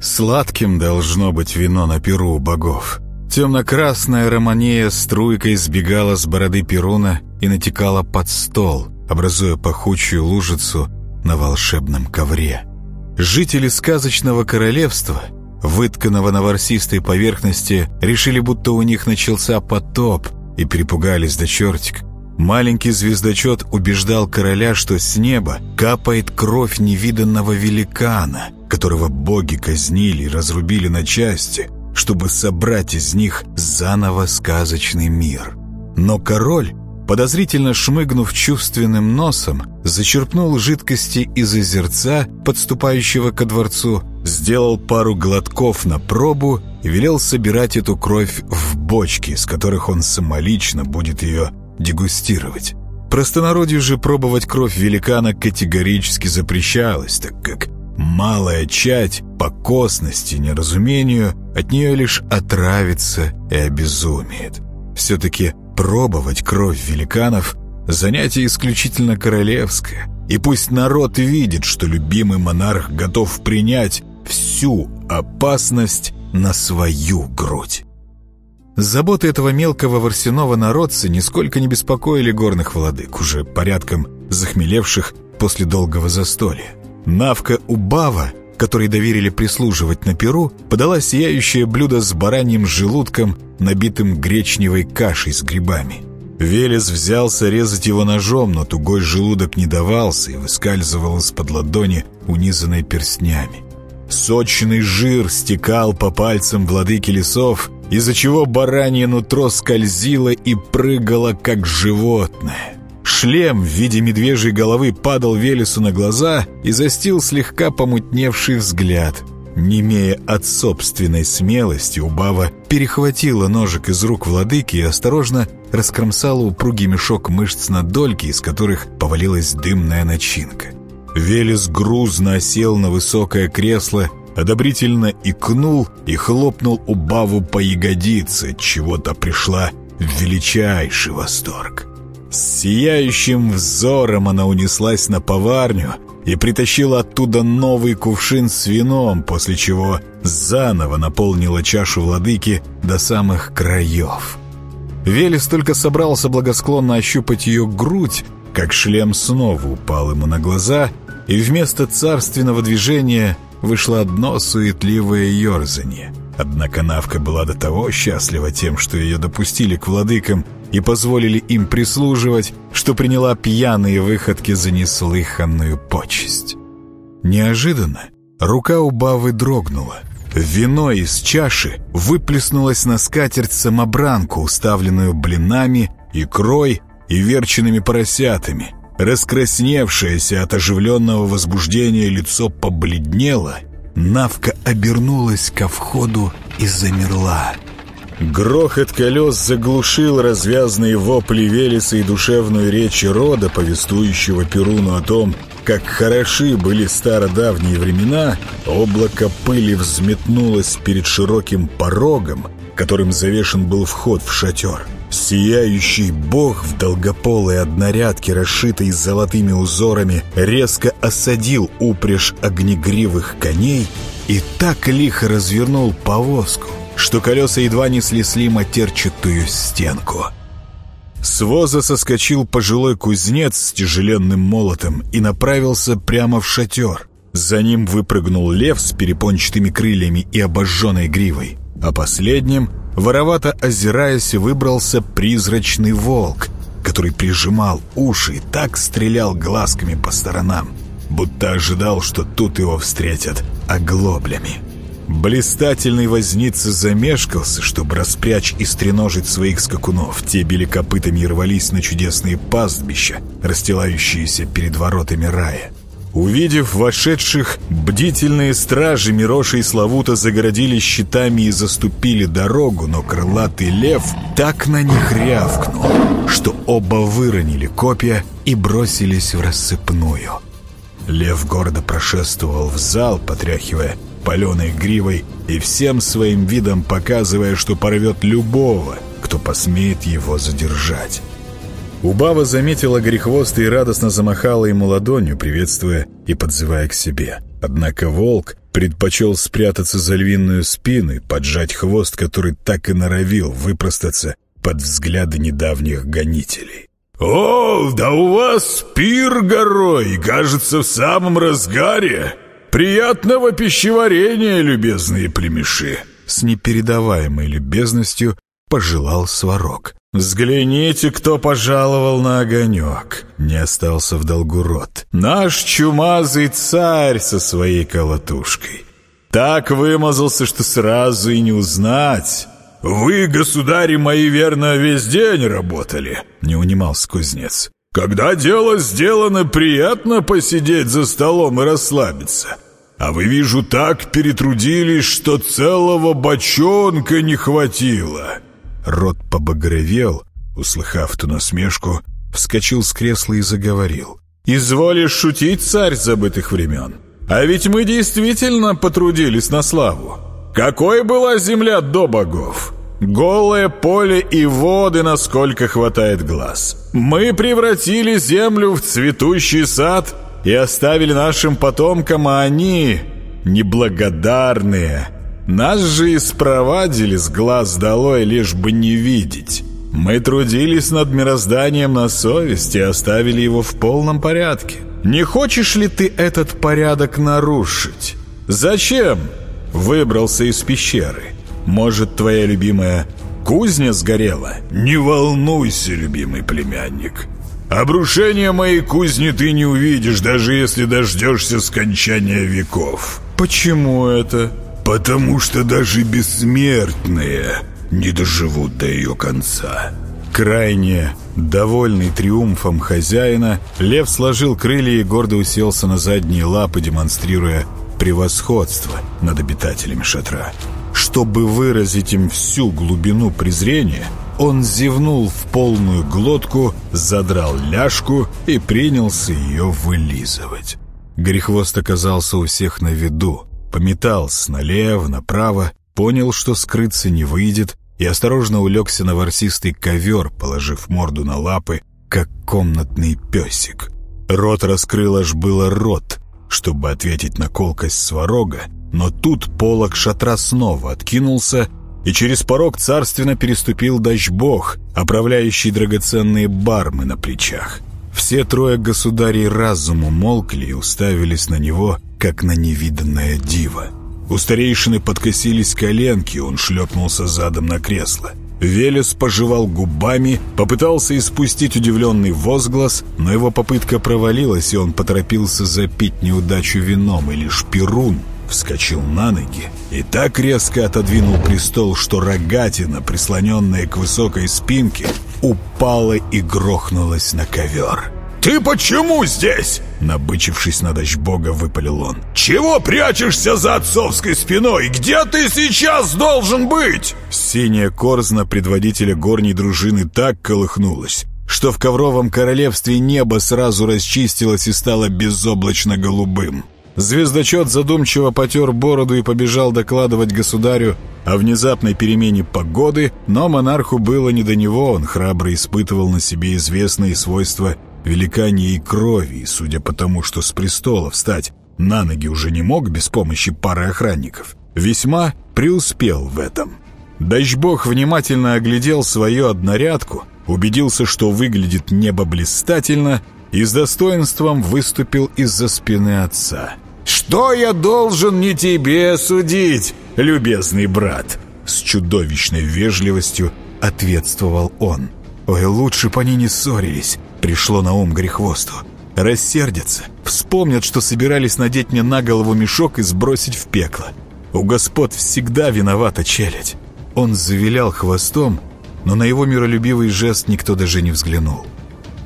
Сладким должно быть вино на перу богов. Темно-красная романея струйкой сбегала с бороды Перуна и натекала под стол, образуя пахучую лужицу на волшебном ковре. Жители сказочного королевства, вытканного на ворсистой поверхности, решили, будто у них начался потоп, и перепугались до чертик. Маленький звездочет убеждал короля, что с неба капает кровь невиданного великана, которого боги казнили и разрубили на части, чтобы собрать из них заново сказочный мир. Но король, подозрительно шмыгнув чувственным носом, зачерпнул жидкости из озерца, подступающего ко дворцу, сделал пару глотков на пробу и велел собирать эту кровь в бочки, из которых он самолично будет ее дегустировать. Простонародью же пробовать кровь великана категорически запрещалось, так как малая чать по косности, неразумению от нее лишь отравится и обезумеет. Все-таки пробовать кровь великанов – занятие исключительно королевское, и пусть народ видит, что любимый монарх готов принять всю опасность на свою грудь. Заботы этого мелкого ворсяного народца нисколько не беспокоили горных владык, уже порядком захмелевших после долгого застолья. Навка Убава, которой доверили прислуживать на перу, подала сияющее блюдо с бараньим желудком, набитым гречневой кашей с грибами. Велес взялся резать его ножом, но тугой желудок не давался и выскальзывал из-под ладони, унизанной перстнями. Сочный жир стекал по пальцам владыки лесов, из-за чего баранье нутро скользило и прыгало, как животное. Шлем в виде медвежьей головы падал Велесу на глаза и застил слегка помутневший взгляд. Немея от собственной смелости, Убава перехватила ножик из рук владыки и осторожно раскромсала упругий мешок мышц на дольки, из которых повалилась дымная начинка. Велес грузно осел на высокое кресло, одобрительно икнул и хлопнул Убаву по ягодице, чего-то пришла в величайший восторг. С сияющим взором она унеслась на поварню и притащила оттуда новый кувшин с вином, после чего заново наполнила чашу владыки до самых краев. Велес только собрался благосклонно ощупать ее грудь, как шлем снова упал ему на глаза — и вместо царственного движения вышло одно суетливое ерзание. Однако Навка была до того счастлива тем, что ее допустили к владыкам и позволили им прислуживать, что приняла пьяные выходки за неслыханную почесть. Неожиданно рука у Бавы дрогнула. Вино из чаши выплеснулось на скатерть самобранку, уставленную блинами, икрой и верченными поросятами, Раскрасневшееся от оживленного возбуждения лицо побледнело. Навка обернулась ко входу и замерла. Грохот колес заглушил развязные вопли Велеса и душевную речь рода, повествующего Перуну о том, как хороши были стародавние времена, облако пыли взметнулось перед широким порогом, которым завешен был вход в шатер. Сияющий бог в долгополой однорядке, расшитой золотыми узорами, резко осадил упряжь огнегривых коней и так лихо развернул повозку, что колеса едва не слесли матерчатую стенку. С воза соскочил пожилой кузнец с тяжеленным молотом и направился прямо в шатер. За ним выпрыгнул лев с перепончатыми крыльями и обожженной гривой, а последним — Воровато озираясь, выбрался призрачный волк, который прижимал уши и так стрелял глазками по сторонам, будто ожидал, что тут его встретят оглоблями. Блистательный возница замешкался, чтобы распрячь и стреножить своих скакунов. Те били копытами и рвались на чудесные пастбища, расстилающиеся перед воротами рая. Увидев вошедших, бдительные стражи Мироши и Славута загородили щитами и заступили дорогу, но крылатый лев так на них рявкнул, что оба выронили копья и бросились в рассыпную. Лев гордо прошествовал в зал, потряхивая паленой гривой и всем своим видом показывая, что порвет любого, кто посмеет его задержать. Убава заметила грехвоста и радостно замахала ему ладонью, приветствуя и подзывая к себе. Однако волк, предпочел спрятаться за львиную спину и поджать хвост, который так и норовил выпростаться под взгляды недавних гонителей. «О, да у вас пир горой, кажется, в самом разгаре! Приятного пищеварения, любезные племеши!» С непередаваемой любезностью пожелал Сварог. «Взгляните, кто пожаловал на огонек!» Не остался в долгу рот. «Наш чумазый царь со своей колотушкой!» Так вымазался, что сразу и не узнать. «Вы, государи мои, верно, весь день работали?» Не унимался кузнец. «Когда дело сделано, приятно посидеть за столом и расслабиться. А вы, вижу, так перетрудились, что целого бочонка не хватило». Рот побагровел, услыхав ту насмешку, вскочил с кресла и заговорил. «Изволишь шутить, царь забытых времен? А ведь мы действительно потрудились на славу. Какой была земля до богов? Голое поле и воды, насколько хватает глаз. Мы превратили землю в цветущий сад и оставили нашим потомкам, а они, неблагодарные, нас же и с глаз долой, лишь бы не видеть. Мы трудились над мирозданием на совести и оставили его в полном порядке. Не хочешь ли ты этот порядок нарушить? Зачем выбрался из пещеры? Может, твоя любимая кузня сгорела? Не волнуйся, любимый племянник. Обрушение моей кузни ты не увидишь, даже если дождешься скончания веков. Почему это? Потому что даже бессмертные не доживут до ее конца. Крайне довольный триумфом хозяина, лев сложил крылья и гордо уселся на задние лапы, демонстрируя превосходство над обитателями шатра. Чтобы выразить им всю глубину презрения, он зевнул в полную глотку, задрал ляжку и принялся ее вылизывать. Грехвост оказался у всех на виду, пометался налево, направо, понял, что скрыться не выйдет, и осторожно улегся на ворсистый ковер, положив морду на лапы, как комнатный песик. Рот раскрыл аж было рот, чтобы ответить на колкость сварога, но тут полог шатра снова откинулся, и через порог царственно переступил дождь-бог, оправляющий драгоценные бармы на плечах. Все трое государей разуму молкли и уставились на него, как на невиданное диво. У старейшины подкосились коленки, он шлепнулся задом на кресло. Велес пожевал губами, попытался испустить удивленный возглас, но его попытка провалилась, и он поторопился запить неудачу вином, и лишь Перун вскочил на ноги и так резко отодвинул престол, что рогатина, прислоненная к высокой спинке, упала и грохнулась на ковер. «Ты почему здесь?» Набычившись на дочь бога, выпалил он. «Чего прячешься за отцовской спиной? Где ты сейчас должен быть?» Синяя корзна предводителя горней дружины так колыхнулась, что в ковровом королевстве небо сразу расчистилось и стало безоблачно голубым. Звездочет задумчиво потер бороду и побежал докладывать государю о внезапной перемене погоды, но монарху было не до него, он храбро испытывал на себе известные свойства великаньей крови, и, судя по тому, что с престола встать на ноги уже не мог без помощи пары охранников, весьма преуспел в этом. Дачбог внимательно оглядел свою однорядку, убедился, что выглядит небо блистательно, и с достоинством выступил из-за спины отца. «Что я должен не тебе судить, любезный брат?» С чудовищной вежливостью ответствовал он. «Ой, лучше бы они не ссорились пришло на ум Грехвосту. Рассердятся, вспомнят, что собирались надеть мне на голову мешок и сбросить в пекло. У господ всегда виновата челядь. Он завилял хвостом, но на его миролюбивый жест никто даже не взглянул.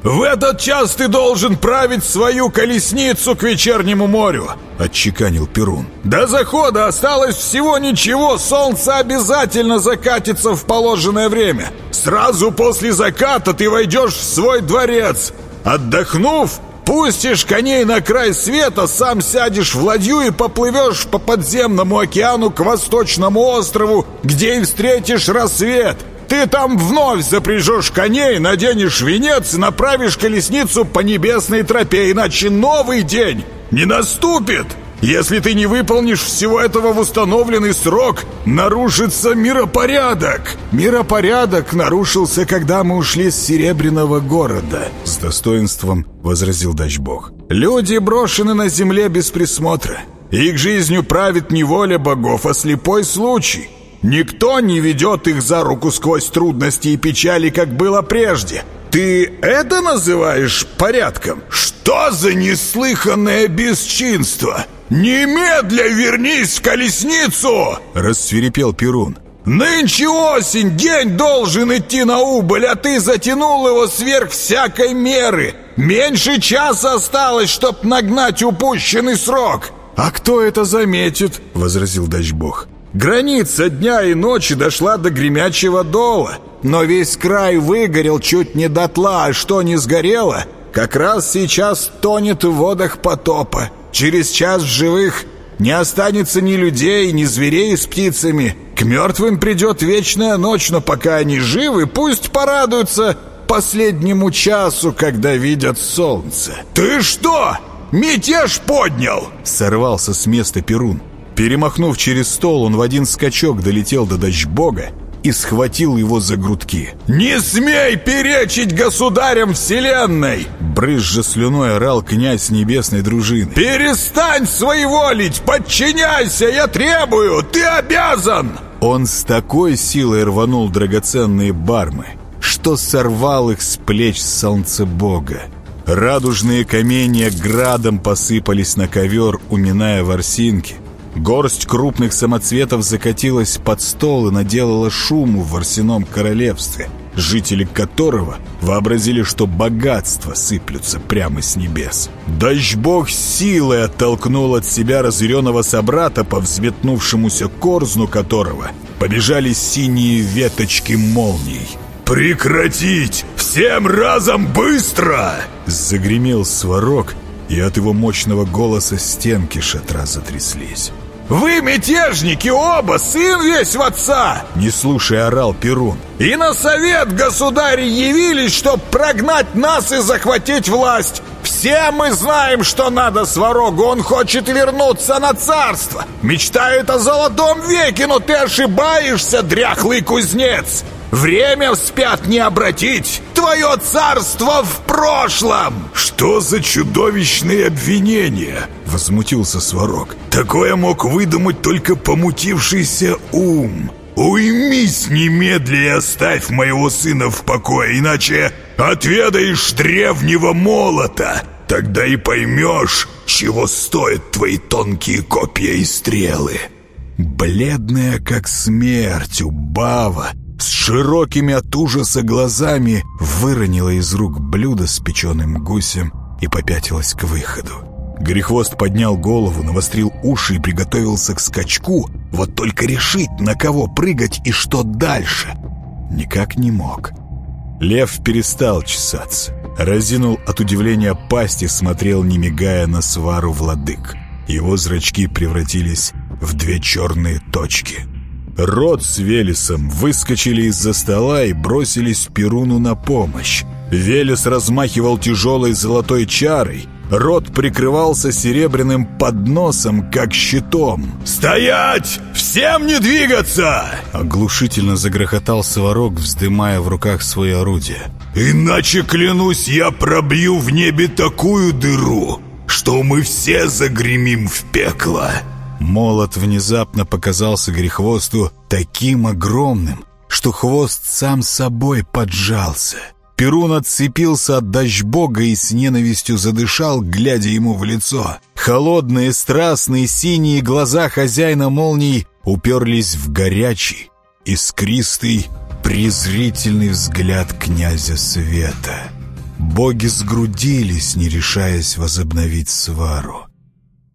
«В этот час ты должен править свою колесницу к вечернему морю!» — отчеканил Перун. «До захода осталось всего ничего, солнце обязательно закатится в положенное время. Сразу после заката ты войдешь в свой дворец. Отдохнув, пустишь коней на край света, сам сядешь в ладью и поплывешь по подземному океану к восточному острову, где и встретишь рассвет». Ты там вновь запряжешь коней, наденешь венец и направишь колесницу по небесной тропе, иначе новый день не наступит!» Если ты не выполнишь всего этого в установленный срок, нарушится миропорядок. Миропорядок нарушился, когда мы ушли с Серебряного города, с достоинством возразил Дачбог. Люди брошены на земле без присмотра. Их жизнью правит не воля богов, а слепой случай. Никто не ведет их за руку сквозь трудности и печали, как было прежде. Ты это называешь порядком? Что за неслыханное бесчинство? «Немедля вернись в колесницу!» — рассверепел Перун. «Нынче осень, день должен идти на убыль, а ты затянул его сверх всякой меры. Меньше часа осталось, чтоб нагнать упущенный срок». «А кто это заметит?» — возразил Дачбог. «Граница дня и ночи дошла до гремячего дола, но весь край выгорел чуть не дотла, а что не сгорело, как раз сейчас тонет в водах потопа. Через час живых не останется ни людей, ни зверей с птицами. К мертвым придет вечная ночь, но пока они живы, пусть порадуются последнему часу, когда видят солнце. «Ты что, мятеж поднял?» Сорвался с места Перун. Перемахнув через стол, он в один скачок долетел до Дачбога и схватил его за грудки. «Не смей перечить государям вселенной!» Брызжа слюной орал князь небесной дружины. «Перестань своеволить! Подчиняйся! Я требую! Ты обязан!» Он с такой силой рванул драгоценные бармы, что сорвал их с плеч солнцебога. Радужные каменья градом посыпались на ковер, уминая ворсинки — Горсть крупных самоцветов закатилась под стол и наделала шуму в Ворсяном королевстве, жители которого вообразили, что богатства сыплются прямо с небес. Дождь-бог силой оттолкнул от себя разъяренного собрата, по взметнувшемуся корзну которого побежали синие веточки молний. «Прекратить! Всем разом быстро!» Загремел сварог, и от его мощного голоса стенки шатра затряслись. «Вы, мятежники, оба, сын весь в отца!» Не слушая, орал Перун. «И на совет государи явились, чтоб прогнать нас и захватить власть! Все мы знаем, что надо Сварогу, он хочет вернуться на царство! Мечтает о золотом веке, но ты ошибаешься, дряхлый кузнец! Время вспять не обратить! Твое царство в прошлом!» «Что за чудовищные обвинения?» — возмутился Сварог. «Такое мог выдумать только помутившийся ум. Уймись немедля и оставь моего сына в покое, иначе отведаешь древнего молота. Тогда и поймешь, чего стоят твои тонкие копья и стрелы». Бледная, как смерть, Убава с широкими от ужаса глазами выронила из рук блюдо с печеным гусем и попятилась к выходу. Грехвост поднял голову, навострил уши и приготовился к скачку, вот только решить, на кого прыгать и что дальше. Никак не мог. Лев перестал чесаться. Разинул от удивления пасти, смотрел, не мигая на свару владык. Его зрачки превратились в две черные точки — Рот с Велесом выскочили из-за стола и бросились Перуну на помощь. Велес размахивал тяжелой золотой чарой. Рот прикрывался серебряным подносом, как щитом. «Стоять! Всем не двигаться!» Оглушительно загрохотал Сварог, вздымая в руках свои орудия. «Иначе, клянусь, я пробью в небе такую дыру, что мы все загремим в пекло!» Молот внезапно показался грехвосту таким огромным, что хвост сам собой поджался. Перун отцепился от дождь-бога и с ненавистью задышал, глядя ему в лицо. Холодные, страстные, синие глаза хозяина молний уперлись в горячий, искристый, презрительный взгляд князя света. Боги сгрудились, не решаясь возобновить свару.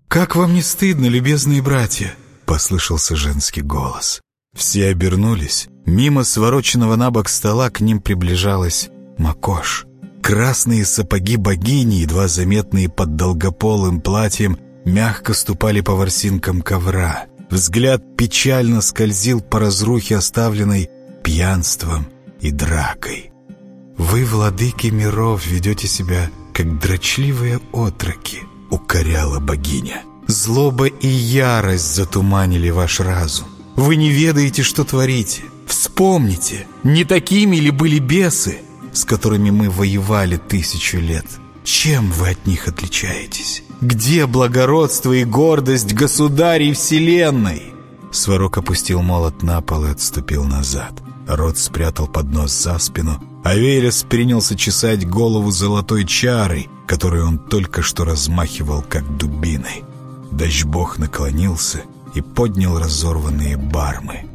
«Как вам не стыдно, любезные братья?» — послышался женский голос. Все обернулись. Мимо свороченного на бок стола к ним приближалась Макош. Красные сапоги богини, едва заметные под долгополым платьем, мягко ступали по ворсинкам ковра. Взгляд печально скользил по разрухе, оставленной пьянством и дракой. «Вы, владыки миров, ведете себя, как дрочливые отроки», — укоряла богиня. Злоба и ярость затуманили ваш разум. Вы не ведаете, что творите. Вспомните, не такими ли были бесы, с которыми мы воевали тысячу лет? Чем вы от них отличаетесь? Где благородство и гордость государей вселенной? Сварог опустил молот на пол и отступил назад. Рот спрятал поднос за спину, а Велес принялся чесать голову золотой чарой, которую он только что размахивал, как дубиной. Дождь-бог наклонился и поднял разорванные бармы.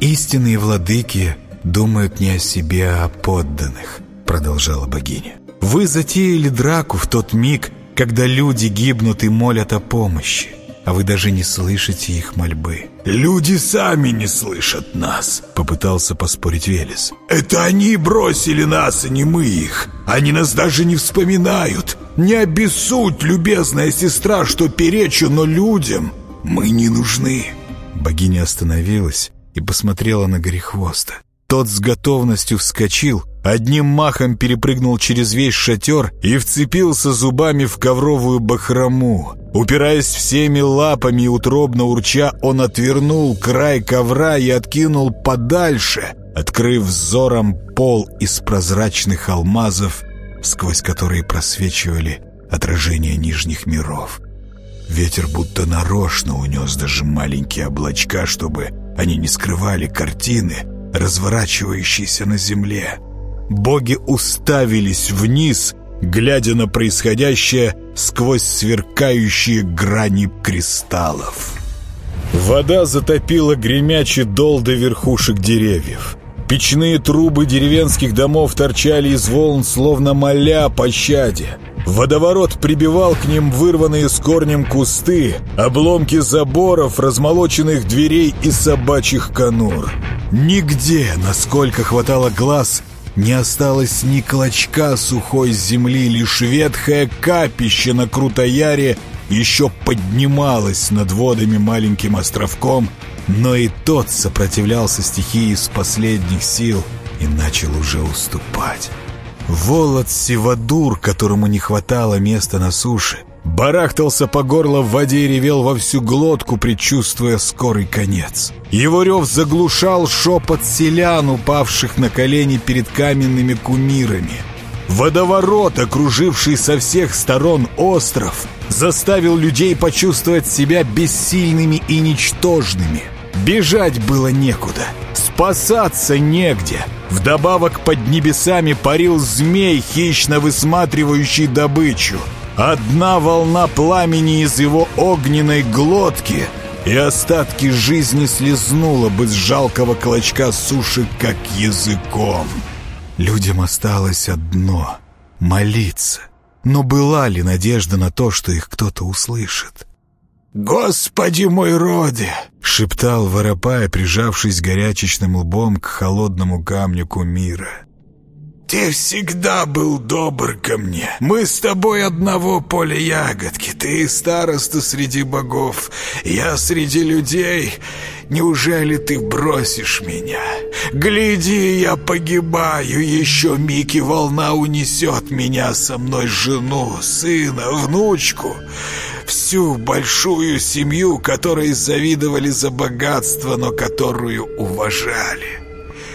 «Истинные владыки думают не о себе, а о подданных», — продолжала богиня. «Вы затеяли драку в тот миг, когда люди гибнут и молят о помощи, а вы даже не слышите их мольбы». «Люди сами не слышат нас», — попытался поспорить Велес. «Это они бросили нас, а не мы их. Они нас даже не вспоминают. Не обессудь, любезная сестра, что перечу, но людям мы не нужны». Богиня остановилась и посмотрела на Горехвоста. Тот с готовностью вскочил, одним махом перепрыгнул через весь шатер и вцепился зубами в ковровую бахрому. Упираясь всеми лапами утробно урча, он отвернул край ковра и откинул подальше, открыв взором пол из прозрачных алмазов, сквозь которые просвечивали отражения нижних миров. Ветер будто нарочно унес даже маленькие облачка, чтобы они не скрывали картины, разворачивающейся на земле. Боги уставились вниз, глядя на происходящее сквозь сверкающие грани кристаллов. Вода затопила гремячий дол до верхушек деревьев. Печные трубы деревенских домов торчали из волн, словно моля о пощаде. Водоворот прибивал к ним вырванные с корнем кусты, обломки заборов, размолоченных дверей и собачьих конур. Нигде, насколько хватало глаз, не осталось ни клочка сухой земли, лишь ветхое капище на Крутояре еще поднималось над водами маленьким островком, но и тот сопротивлялся стихии из последних сил и начал уже уступать. Волод Сивадур, которому не хватало места на суше, барахтался по горло в воде и ревел во всю глотку, предчувствуя скорый конец. Его рев заглушал шепот селян, упавших на колени перед каменными кумирами. Водоворот, окруживший со всех сторон остров, заставил людей почувствовать себя бессильными и ничтожными. Бежать было некуда, спасаться негде. Вдобавок под небесами парил змей, хищно высматривающий добычу. Одна волна пламени из его огненной глотки и остатки жизни слезнула бы с жалкого клочка суши, как языком. Людям осталось одно — молиться. Но была ли надежда на то, что их кто-то услышит? «Господи мой роде!» — шептал Воропай, прижавшись горячечным лбом к холодному камню кумира. Ты всегда был добр ко мне. Мы с тобой одного поля ягодки. Ты староста среди богов, я среди людей. Неужели ты бросишь меня? Гляди, я погибаю. Еще миг и волна унесет меня со мной жену, сына, внучку. Всю большую семью, которой завидовали за богатство, но которую уважали.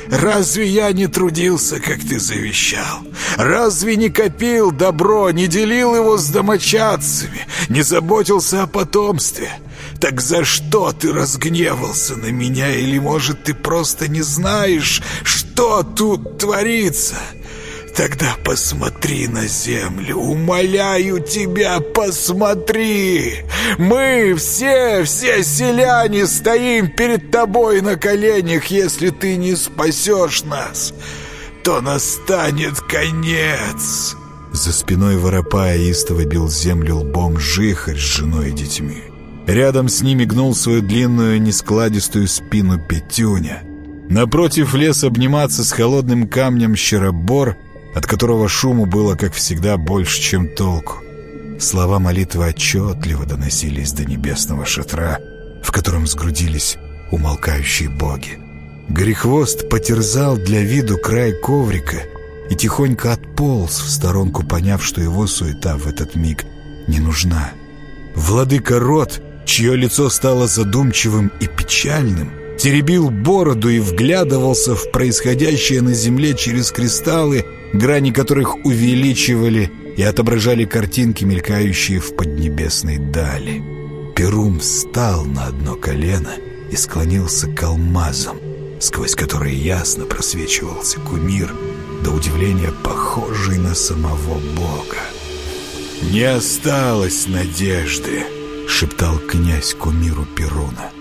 Разве я не трудился, как ты завещал? Разве не копил добро, не делил его с домочадцами, не заботился о потомстве? Так за что ты разгневался на меня? Или, может, ты просто не знаешь, что тут творится?» Тогда посмотри на землю, умоляю тебя, посмотри. Мы все, все селяне стоим перед тобой на коленях, если ты не спасешь нас, то настанет конец. За спиной воропая истово бил землю лбом жихарь с женой и детьми. Рядом с ними гнул свою длинную нескладистую спину Петюня. Напротив лес обниматься с холодным камнем щеробор — от которого шуму было, как всегда, больше, чем толку. Слова молитвы отчетливо доносились до небесного шатра, в котором сгрудились умолкающие боги. Горехвост потерзал для виду край коврика и тихонько отполз в сторонку, поняв, что его суета в этот миг не нужна. Владыка Рот, чье лицо стало задумчивым и печальным, теребил бороду и вглядывался в происходящее на земле через кристаллы, грани которых увеличивали и отображали картинки, мелькающие в поднебесной дали. Перум встал на одно колено и склонился к алмазам, сквозь которые ясно просвечивался кумир, до удивления похожий на самого Бога. «Не осталось надежды», — шептал князь кумиру Перуна.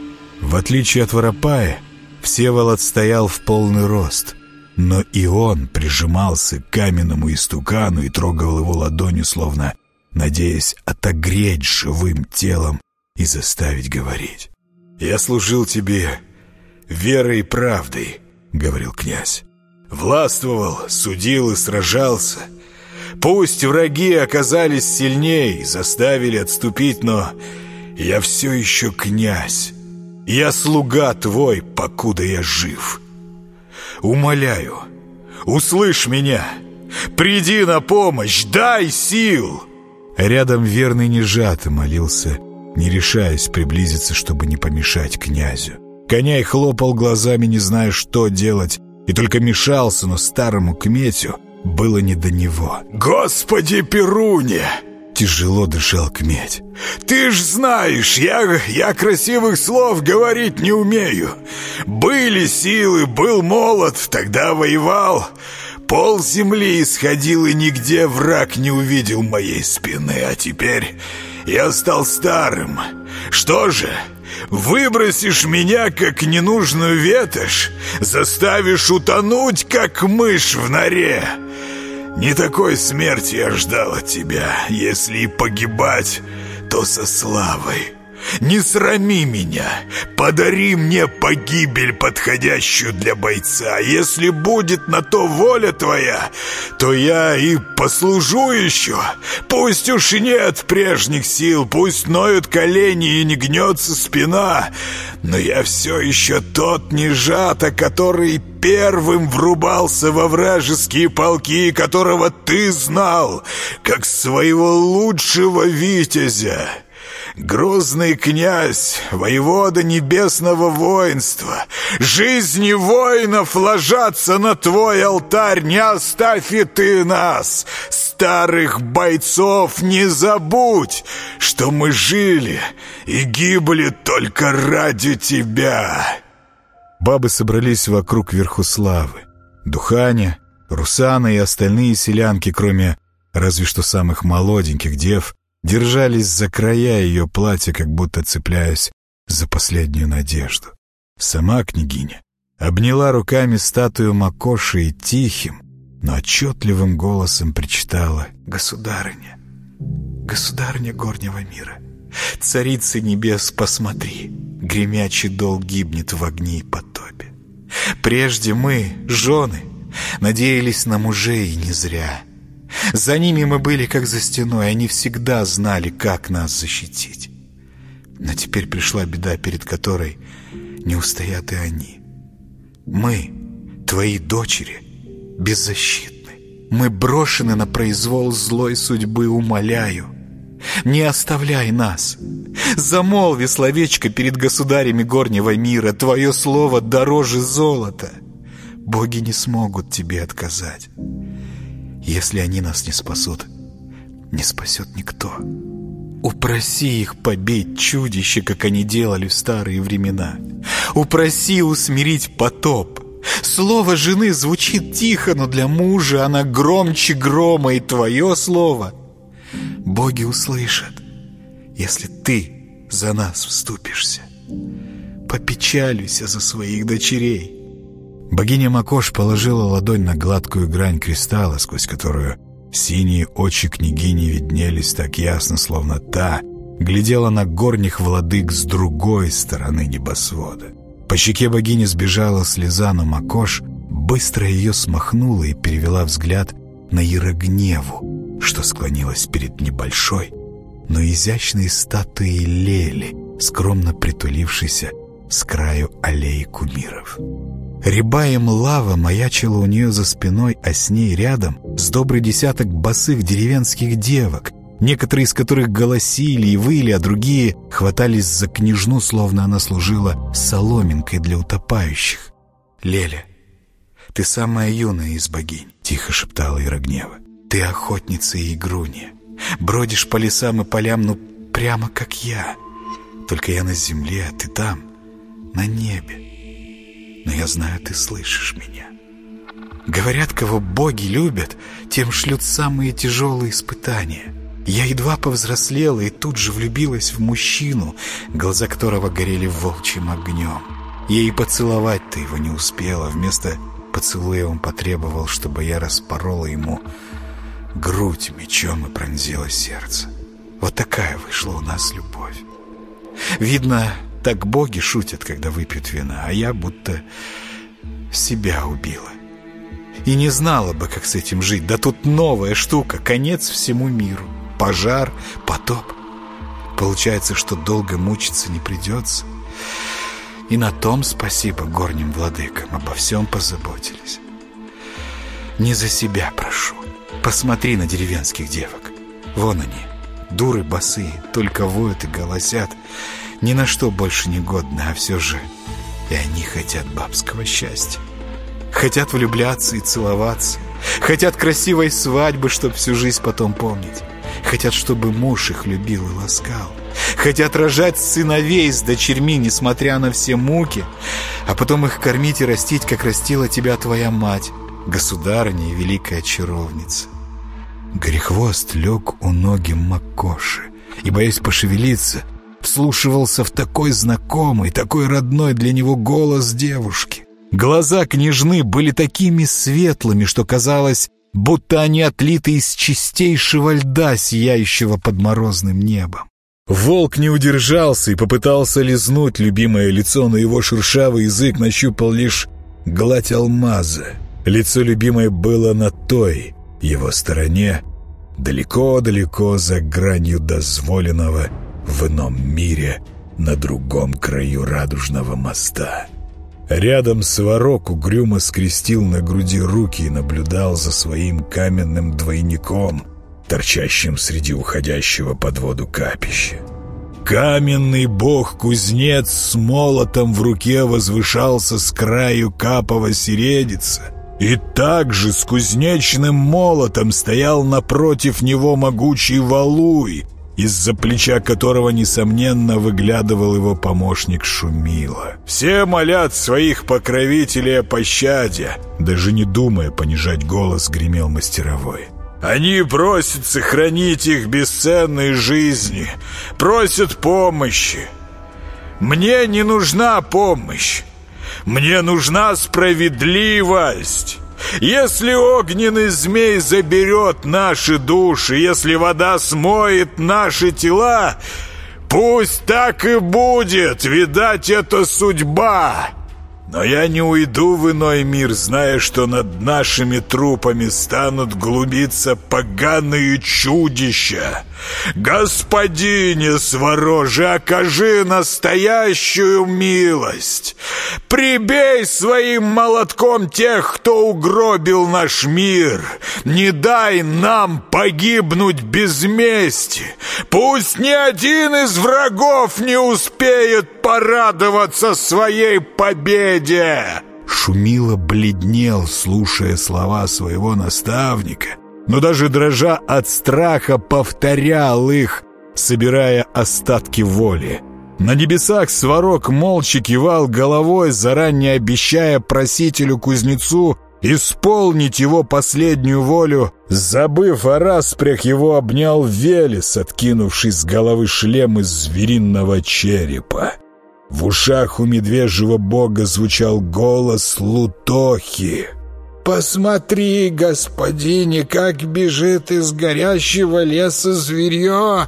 В отличие от Воропая, Всеволод стоял в полный рост, но и он прижимался к каменному истукану и трогал его ладонью, словно надеясь отогреть живым телом и заставить говорить. «Я служил тебе верой и правдой», — говорил князь. «Властвовал, судил и сражался. Пусть враги оказались сильней, заставили отступить, но я все еще князь. Я слуга твой, покуда я жив. Умоляю, услышь меня, приди на помощь, дай сил!» Рядом верный нежато молился, не решаясь приблизиться, чтобы не помешать князю. Коняй хлопал глазами, не зная, что делать, и только мешался, но старому кметю было не до него. «Господи, Перуне!» Тяжело дышал кметь. «Ты ж знаешь, я, я красивых слов говорить не умею. Были силы, был молод, тогда воевал. Пол земли исходил, и нигде враг не увидел моей спины. А теперь я стал старым. Что же, выбросишь меня, как ненужную ветошь? Заставишь утонуть, как мышь в норе?» Не такой смерти я ждал от тебя. Если и погибать, то со славой. Не срами меня, подари мне погибель, подходящую для бойца. Если будет на то воля твоя, то я и послужу еще. Пусть уж и нет прежних сил, пусть ноют колени и не гнется спина, но я все еще тот нежата, который первым врубался во вражеские полки, которого ты знал, как своего лучшего витязя. Грозный князь, воевода небесного воинства, жизни воинов ложатся на твой алтарь, не оставь и ты нас, старых бойцов, не забудь, что мы жили и гибли только ради тебя». Бабы собрались вокруг Верхуславы. Духаня, Русана и остальные селянки, кроме разве что самых молоденьких дев, держались за края ее платья, как будто цепляясь за последнюю надежду. Сама княгиня обняла руками статую Макоши и тихим, но отчетливым голосом причитала «Государыня, государыня горнего мира, царицы небес, посмотри, гремячий дол гибнет в огне и потопе. Прежде мы, жены, надеялись на мужей не зря». За ними мы были как за стеной, они всегда знали, как нас защитить. Но теперь пришла беда, перед которой не устоят и они. Мы, твои дочери, беззащитны. Мы брошены на произвол злой судьбы, умоляю. Не оставляй нас. Замолви словечко перед государями горнего мира. Твое слово дороже золота. Боги не смогут тебе отказать. Если они нас не спасут, не спасет никто. Упроси их побить чудище, как они делали в старые времена. Упроси усмирить потоп. Слово жены звучит тихо, но для мужа она громче грома, и твое слово боги услышат, если ты за нас вступишься. Попечалюйся за своих дочерей. Богиня Макош положила ладонь на гладкую грань кристалла, сквозь которую синие очи княгини виднелись так ясно, словно та глядела на горних владык с другой стороны небосвода. По щеке богини сбежала слеза, но Макош быстро ее смахнула и перевела взгляд на Ярогневу, что склонилась перед небольшой, но изящной статуей Лели, скромно притулившейся с краю аллеи кумиров. Рябаем лава маячила у нее за спиной, а с ней рядом с добрый десяток босых деревенских девок, некоторые из которых голосили и выли, а другие хватались за княжну, словно она служила соломинкой для утопающих. «Леля, ты самая юная из богинь», — тихо шептала Ирогнева. «Ты охотница и игруня. Бродишь по лесам и полям, ну, прямо как я. Только я на земле, а ты там, на небе. Но я знаю, ты слышишь меня. Говорят, кого боги любят, тем шлют самые тяжелые испытания. Я едва повзрослела и тут же влюбилась в мужчину, глаза которого горели волчьим огнем. Я и поцеловать-то его не успела. Вместо поцелуя он потребовал, чтобы я распорола ему грудь мечом и пронзила сердце. Вот такая вышла у нас любовь. Видно, так боги шутят, когда выпьют вина, а я будто себя убила. И не знала бы, как с этим жить. Да тут новая штука, конец всему миру. Пожар, потоп. Получается, что долго мучиться не придется. И на том спасибо горним владыкам, обо всем позаботились. Не за себя прошу. Посмотри на деревенских девок. Вон они, дуры босые, только воют и голосят. Ни на что больше не годны, а все же и они хотят бабского счастья. Хотят влюбляться и целоваться. Хотят красивой свадьбы, чтобы всю жизнь потом помнить. Хотят, чтобы муж их любил и ласкал. Хотят рожать сыновей с дочерьми, несмотря на все муки, а потом их кормить и растить, как растила тебя твоя мать, государыня и великая чаровница. Горехвост лег у ноги Макоши и, боясь пошевелиться, вслушивался в такой знакомый, такой родной для него голос девушки. Глаза княжны были такими светлыми, что казалось, будто они отлиты из чистейшего льда, сияющего под морозным небом. Волк не удержался и попытался лизнуть любимое лицо, но его шершавый язык нащупал лишь гладь алмаза. Лицо любимой было на той, его стороне, далеко-далеко за гранью дозволенного в ином мире, на другом краю радужного моста. Рядом сварок угрюмо скрестил на груди руки и наблюдал за своим каменным двойником, торчащим среди уходящего под воду капища. Каменный бог-кузнец с молотом в руке возвышался с краю капова середица, и также с кузнечным молотом стоял напротив него могучий валуй, из-за плеча которого, несомненно, выглядывал его помощник Шумила. «Все молят своих покровителей о пощаде!» Даже не думая понижать голос, гремел мастеровой. «Они просят сохранить их бесценные жизни, просят помощи. Мне не нужна помощь, мне нужна справедливость!» Если огненный змей заберет наши души, если вода смоет наши тела, пусть так и будет, видать, это судьба. Но я не уйду в иной мир, зная, что над нашими трупами станут глубиться поганые чудища. Господине Свороже, окажи настоящую милость. Прибей своим молотком тех, кто угробил наш мир. Не дай нам погибнуть без мести. Пусть ни один из врагов не успеет порадоваться своей победе. Шумило бледнел, слушая слова своего наставника, но даже дрожа от страха повторял их, собирая остатки воли. На небесах сварок молча кивал головой, заранее обещая просителю-кузнецу исполнить его последнюю волю. Забыв о распрях, его обнял Велес, откинувший с головы шлем из звериного черепа. В ушах у медвежьего бога звучал голос Лутохи. «Посмотри, господине, как бежит из горящего леса зверье!»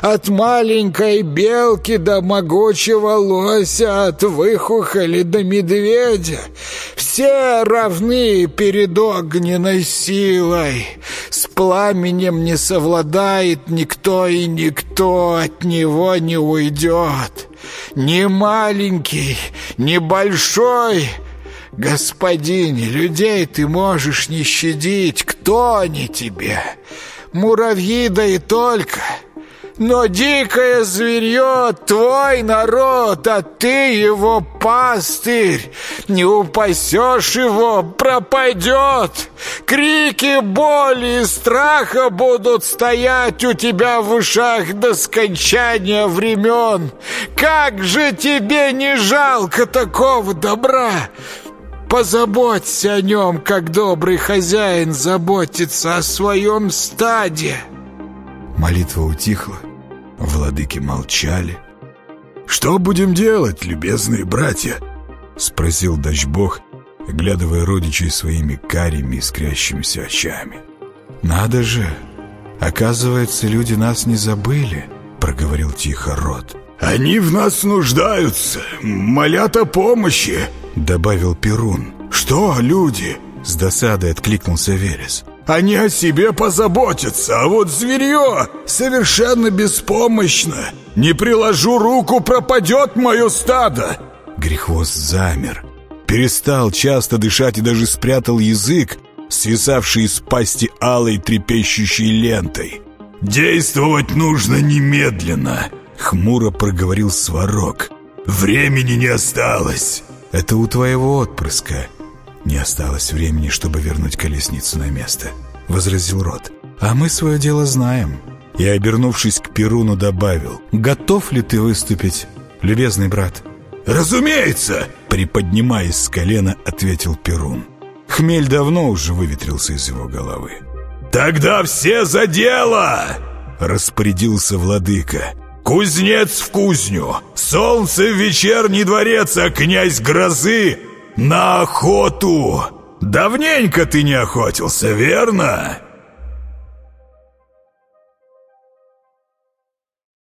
От маленькой белки до могучего лося, от выхухоли до медведя. Все равны перед огненной силой. С пламенем не совладает никто, и никто от него не уйдет. Ни маленький, ни большой... Господин, людей ты можешь не щадить, кто они тебе? муравьи да и только. Но дикое зверье — твой народ, а ты его пастырь. Не упасешь его, пропадет. Крики боли и страха будут стоять у тебя в ушах до скончания времен. Как же тебе не жалко такого добра? Позаботься о нем, как добрый хозяин заботится о своем стаде. Молитва утихла, владыки молчали. «Что будем делать, любезные братья?» — спросил дождь-бог, глядывая родичей своими карими искрящимися очами. «Надо же! Оказывается, люди нас не забыли», — проговорил тихо рот. «Они в нас нуждаются, молят о помощи», — добавил Перун. «Что, люди?» — с досадой откликнулся Верес. Они о себе позаботятся, а вот зверье совершенно беспомощно. Не приложу руку, пропадет мое стадо. Грехвост замер, перестал часто дышать и даже спрятал язык, свисавший из пасти алой трепещущей лентой. «Действовать нужно немедленно», — хмуро проговорил Сварог. «Времени не осталось». «Это у твоего отпрыска», «Не осталось времени, чтобы вернуть колесницу на место», — возразил Рот. «А мы свое дело знаем». И, обернувшись к Перуну, добавил. «Готов ли ты выступить, любезный брат?» «Разумеется!» Приподнимаясь с колена, ответил Перун. Хмель давно уже выветрился из его головы. «Тогда все за дело!» Распорядился владыка. «Кузнец в кузню, солнце в вечерний дворец, а князь грозы «На охоту! Давненько ты не охотился, верно?»